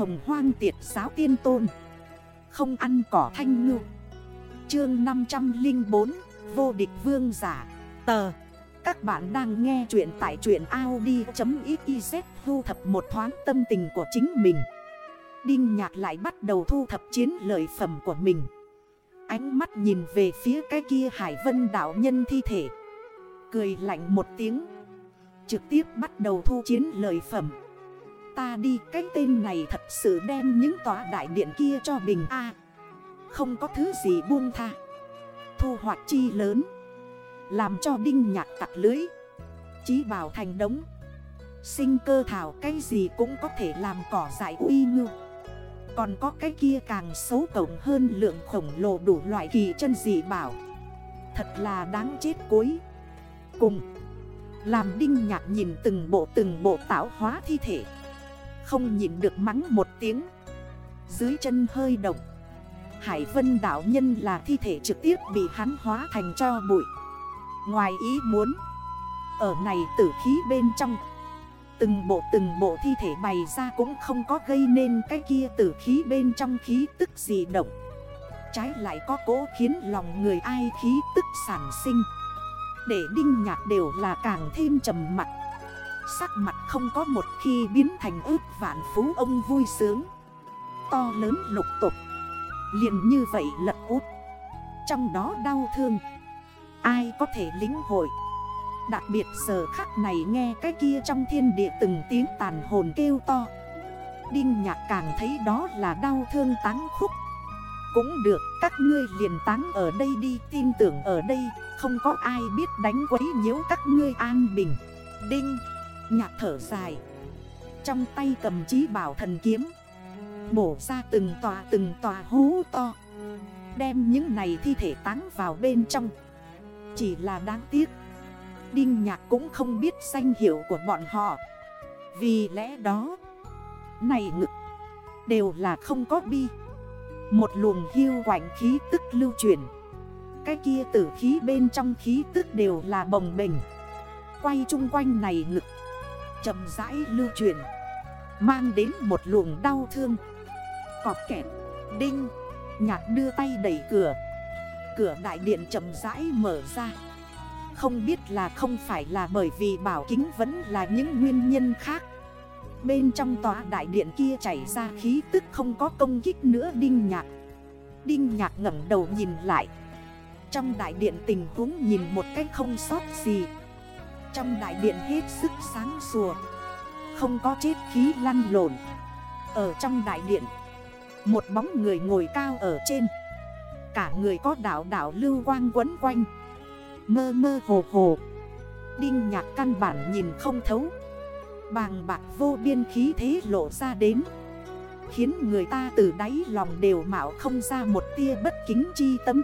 hồng hoang tiệt giáo tiên tôn. Không ăn cỏ thanh ngư. Chương 504 Vô địch vương giả. Tờ. Các bạn đang nghe chuyện tại truyện Audi.xyz Thu thập một thoáng tâm tình của chính mình. Đinh nhạc lại bắt đầu thu thập chiến lợi phẩm của mình. Ánh mắt nhìn về phía cái kia hải vân đảo nhân thi thể. Cười lạnh một tiếng. Trực tiếp bắt đầu thu chiến lợi phẩm. Ta đi, cái tên này thật sự đem những tòa đại điện kia cho bình A. Không có thứ gì buông tha. Thu hoạch chi lớn. Làm cho đinh nhạc tặc lưới. Chí bảo thành đống. Sinh cơ thảo cái gì cũng có thể làm cỏ dại uy ngư. Còn có cái kia càng xấu tổng hơn lượng khổng lồ đủ loại kỳ chân dị bảo. Thật là đáng chết cuối Cùng, Làm đinh nhạc nhìn từng bộ từng bộ tạo hóa thi thể. Không nhịn được mắng một tiếng. Dưới chân hơi động. Hải vân đảo nhân là thi thể trực tiếp bị hắn hóa thành cho bụi. Ngoài ý muốn, Ở này tử khí bên trong, Từng bộ từng bộ thi thể bày ra cũng không có gây nên cái kia tử khí bên trong khí tức gì động. Trái lại có cố khiến lòng người ai khí tức sản sinh. Để đinh nhạc đều là càng thêm trầm mặt Sắc mặt không có một khi biến thành ước vạn phú ông vui sướng. To lớn lục tục. Liền như vậy lật út Trong đó đau thương. Ai có thể lính hội? Đặc biệt giờ khắc này nghe cái kia trong thiên địa từng tiếng tàn hồn kêu to. Đinh nhạc càng thấy đó là đau thương táng khúc. Cũng được, các ngươi liền táng ở đây đi, tin tưởng ở đây, Không có ai biết đánh quấy nhiễu các ngươi an bình. Đinh Nhạc thở dài. Trong tay cầm chí bảo thần kiếm. Bổ ra từng tòa từng tòa hú to. Đem những này thi thể táng vào bên trong. Chỉ là đáng tiếc. Đinh Nhạc cũng không biết danh hiệu của bọn họ. Vì lẽ đó, Này ngực, Đều là không có bi. Một luồng hưu quảnh khí tức lưu chuyển Cái kia tử khí bên trong khí tức đều là bồng bình Quay chung quanh này ngực chậm rãi lưu truyền, Mang đến một luồng đau thương. Cọp kẹt, Đinh, Nhạc đưa tay đẩy cửa. Cửa đại điện chậm rãi mở ra. Không biết là không phải là bởi vì bảo kính vẫn là những nguyên nhân khác. Bên trong tòa đại điện kia chảy ra khí tức không có công kích nữa, Đinh Nhạc. Đinh Nhạc ngẩn đầu nhìn lại. Trong đại điện tình huống nhìn một cách không sót gì. Trong đại điện hết sức sáng sủa, Không có chết khí lăn lộn. Ở trong đại điện Một bóng người ngồi cao ở trên. Cả người có đảo đảo lưu quang quấn quanh. Mơ mơ hồ hồ. Đinh nhạc căn bản nhìn không thấu. Bàng bạc vô biên khí thế lộ ra đến. Khiến người ta từ đáy lòng đều mạo không ra một tia bất kính chi tâm.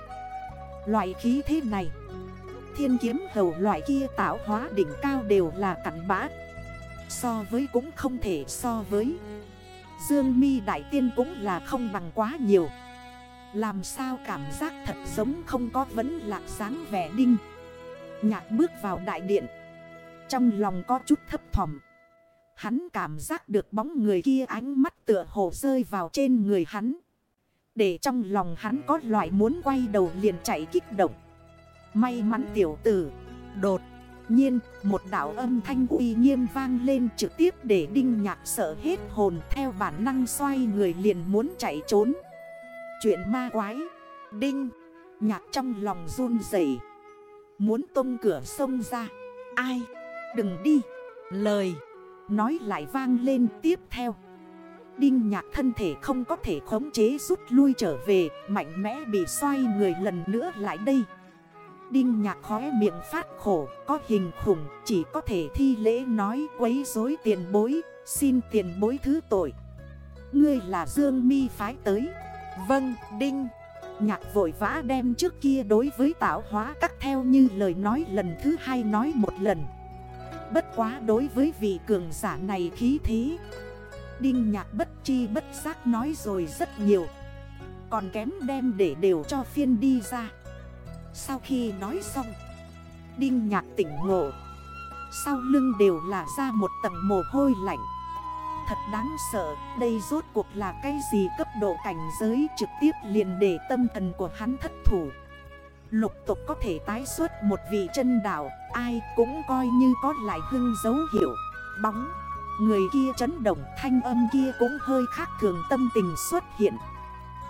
Loại khí thế này Thiên kiếm hầu loại kia tạo hóa đỉnh cao đều là cắn bã. So với cũng không thể so với. Dương mi đại tiên cũng là không bằng quá nhiều. Làm sao cảm giác thật giống không có vấn lạc sáng vẻ đinh. Nhạc bước vào đại điện. Trong lòng có chút thấp thỏm. Hắn cảm giác được bóng người kia ánh mắt tựa hồ rơi vào trên người hắn. Để trong lòng hắn có loại muốn quay đầu liền chạy kích động. May mắn tiểu tử. Đột nhiên, một đảo âm thanh uy nghiêm vang lên trực tiếp để đinh nhạc sợ hết hồn, theo bản năng xoay người liền muốn chạy trốn. Chuyện ma quái. Đinh Nhạc trong lòng run dậy Muốn tung cửa sông ra. Ai? Đừng đi. Lời Nói lại vang lên tiếp theo. Đinh nhạc thân thể không có thể khống chế rút lui trở về, Mạnh mẽ bị xoay người lần nữa lại đây. Đinh nhạc khóe miệng phát khổ Có hình khủng chỉ có thể thi lễ nói quấy rối tiền bối Xin tiền bối thứ tội. Ngươi là Dương mi phái tới. Vâng Đinh. Nhạc vội vã đem trước kia đối với tạo hóa cắt theo như lời nói lần thứ hai nói một lần. Bất quá đối với vị cường giả này khí thế Đinh nhạc bất chi bất giác nói rồi rất nhiều. Còn kém đem để đều cho phiên đi ra sau khi nói xong Đinh nhạc tỉnh ngộ Sau lưng đều là ra một tầng mồ hôi lạnh Thật đáng sợ, đây rốt cuộc là cái gì cấp độ cảnh giới trực tiếp liền để tâm thần của hắn thất thủ. Lục tục có thể tái xuất một vị chân đảo, ai cũng coi như có lại hưng dấu hiệu, bóng. Người kia chấn động thanh âm kia cũng hơi khác thường tâm tình xuất hiện.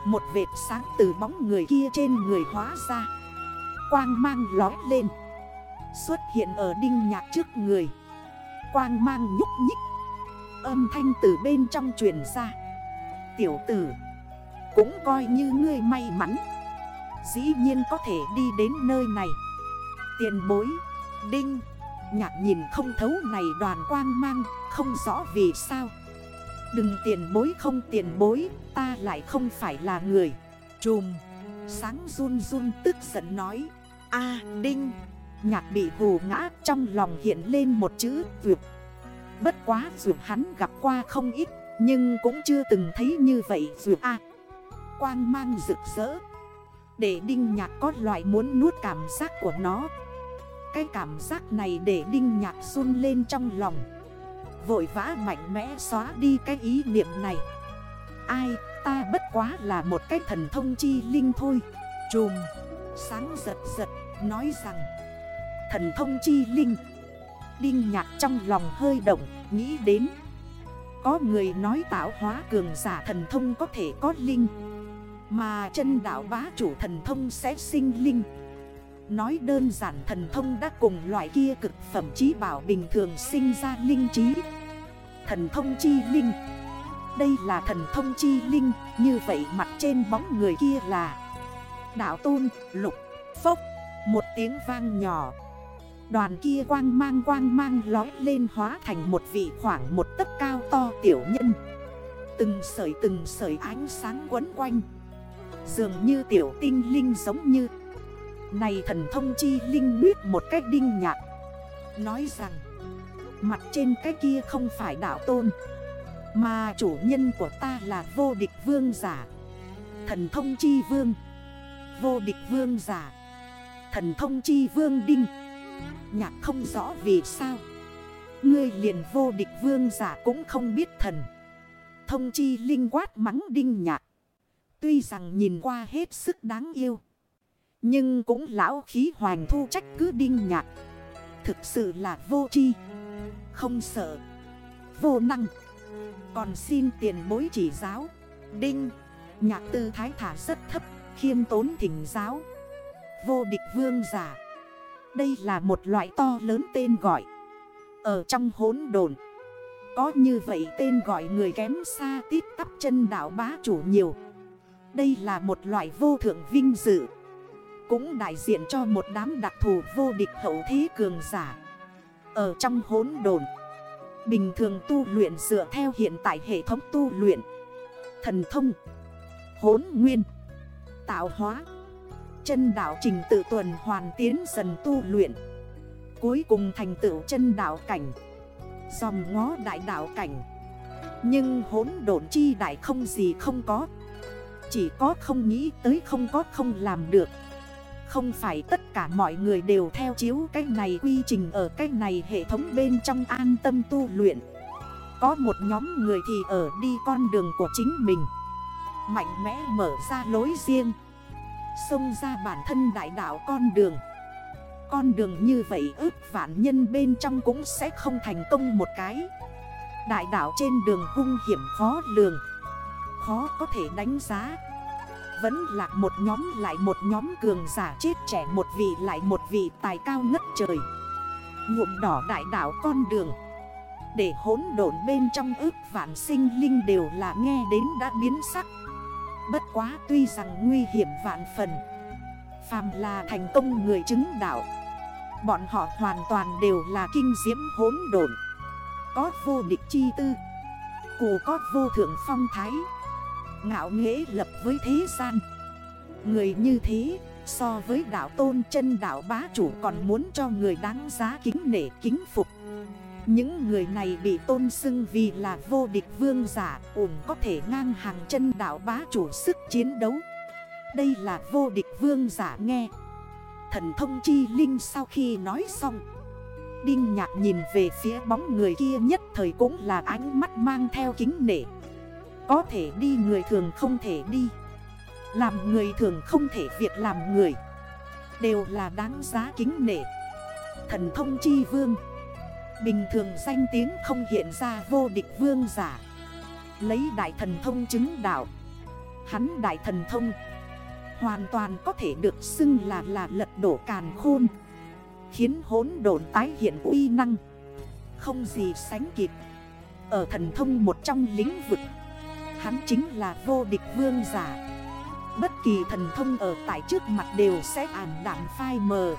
Một vệt sáng từ bóng người kia trên người hóa ra. Quang mang ló lên. Xuất hiện ở đinh nhạc trước người. Quang mang nhúc nhích, âm thanh từ bên trong truyền ra Tiểu tử, Cũng coi như ngươi may mắn, Dĩ nhiên có thể đi đến nơi này Tiền bối, Đinh Nhạc nhìn không thấu này đoàn quang mang, Không rõ vì sao Đừng tiền bối không tiền bối, Ta lại không phải là người trùm. Sáng run run tức giận nói, a Đinh. Nhạc bị hù ngã trong lòng hiện lên một chữ vượt. Bất quá vượt hắn gặp qua không ít, Nhưng cũng chưa từng thấy như vậy vượt a. Quang mang rực rỡ. Để Đinh Nhạc có loại muốn nuốt cảm giác của nó. Cái cảm giác này để Đinh Nhạc run lên trong lòng. Vội vã mạnh mẽ xóa đi cái ý niệm này. Ai ta bất quá là một cái thần thông chi linh thôi. Chùm, Sáng giật giật, nói rằng, Thần thông chi linh. Đinh nhạc trong lòng hơi động, Nghĩ đến, Có người nói tạo hóa cường giả thần thông có thể có linh, Mà chân đảo bá chủ thần thông sẽ sinh linh. Nói đơn giản thần thông đã cùng loại kia cực phẩm trí bảo bình thường sinh ra linh trí. Thần thông chi linh. Đây là thần thông chi linh, Như vậy mặt trên bóng người kia là Đạo tôn, lục, phốc. Một tiếng vang nhỏ. Đoàn kia quang mang quang mang lói lên hóa thành một vị khoảng một tấc cao to tiểu nhân. Từng sợi từng sợi ánh sáng quấn quanh. Dường như tiểu tinh linh giống như Này thần thông chi linh biết một cách đinh nhạc. Nói rằng, Mặt trên cái kia không phải đạo tôn. Mà chủ nhân của ta là vô địch vương giả. Thần thông chi vương. Vô địch vương giả. Thần thông chi vương đinh. Nhạc không rõ vì sao. Ngươi liền vô địch vương giả cũng không biết thần. Thông chi linh quát mắng đinh nhạc. Tuy rằng nhìn qua hết sức đáng yêu. Nhưng cũng lão khí hoàng thu trách cứ đinh nhạc. Thực sự là vô chi Không sợ. Vô năng. Còn xin tiền bối chỉ giáo. Đinh. Nhạc tư thái thả rất thấp, Khiêm tốn thỉnh giáo. Vô địch vương giả. Đây là một loại to lớn tên gọi. Ở trong hốn đồn Có như vậy tên gọi người kém xa tít tắp chân đảo bá chủ nhiều. Đây là một loại vô thượng vinh dự. Cũng đại diện cho một đám đặc thù vô địch hậu thế cường giả. Ở trong hốn đồn Bình thường tu luyện dựa theo hiện tại hệ thống tu luyện. Thần thông Hốn nguyên, Tạo hóa, chân đảo trình tự tuần hoàn tiến dần tu luyện. Cuối cùng thành tựu chân đảo cảnh Dòng ngó đại đảo cảnh. Nhưng hốn độn chi đại không gì không có. Chỉ có không nghĩ tới không có không làm được. Không phải tất cả mọi người đều theo chiếu cách này quy trình ở cách này hệ thống bên trong an tâm tu luyện. Có một nhóm người thì ở đi con đường của chính mình. Mạnh mẽ mở ra lối riêng. Xông ra bản thân đại đảo con đường. Con đường như vậy ước vạn nhân bên trong cũng sẽ không thành công một cái. Đại đảo trên đường hung hiểm khó lường. Khó có thể đánh giá. Vẫn là một nhóm lại một nhóm cường giả chết trẻ một vị lại một vị tài cao ngất trời. Nhuộm đỏ đại đảo con đường. Để hỗn độn bên trong ước vạn sinh linh đều là nghe đến đã biến sắc. Bất quá tuy rằng nguy hiểm vạn phần, Phàm là thành công người chứng đạo, Bọn họ hoàn toàn đều là kinh diễm hỗn độn. Có vô địch chi tư Cụ có vô thượng phong thái. Ngạo nghế lập với thế gian. Người như thế, So với đạo tôn chân đạo bá chủ còn muốn cho người đáng giá kính nể, kính phục. Những người này bị tôn xưng vì là vô địch vương giả ủng có thể ngang hàng chân đảo bá chủ sức chiến đấu. Đây là vô địch vương giả nghe. Thần thông chi linh sau khi nói xong, Đinh nhạc nhìn về phía bóng người kia nhất thời cũng là ánh mắt mang theo kính nể. Có thể đi người thường không thể đi. Làm người thường không thể, việc làm người Đều là đáng giá kính nể. Thần thông chi vương. Bình thường danh tiếng không hiện ra vô địch vương giả. Lấy đại thần thông chứng đạo. Hắn đại thần thông Hoàn toàn có thể được xưng là là lật đổ càn khôn, Khiến hốn đồn tái hiện uy năng, Không gì sánh kịp. Ở thần thông một trong lĩnh vực Hắn chính là vô địch vương giả. Bất kỳ thần thông ở tại trước mặt đều sẽ ảm đảm phai mờ.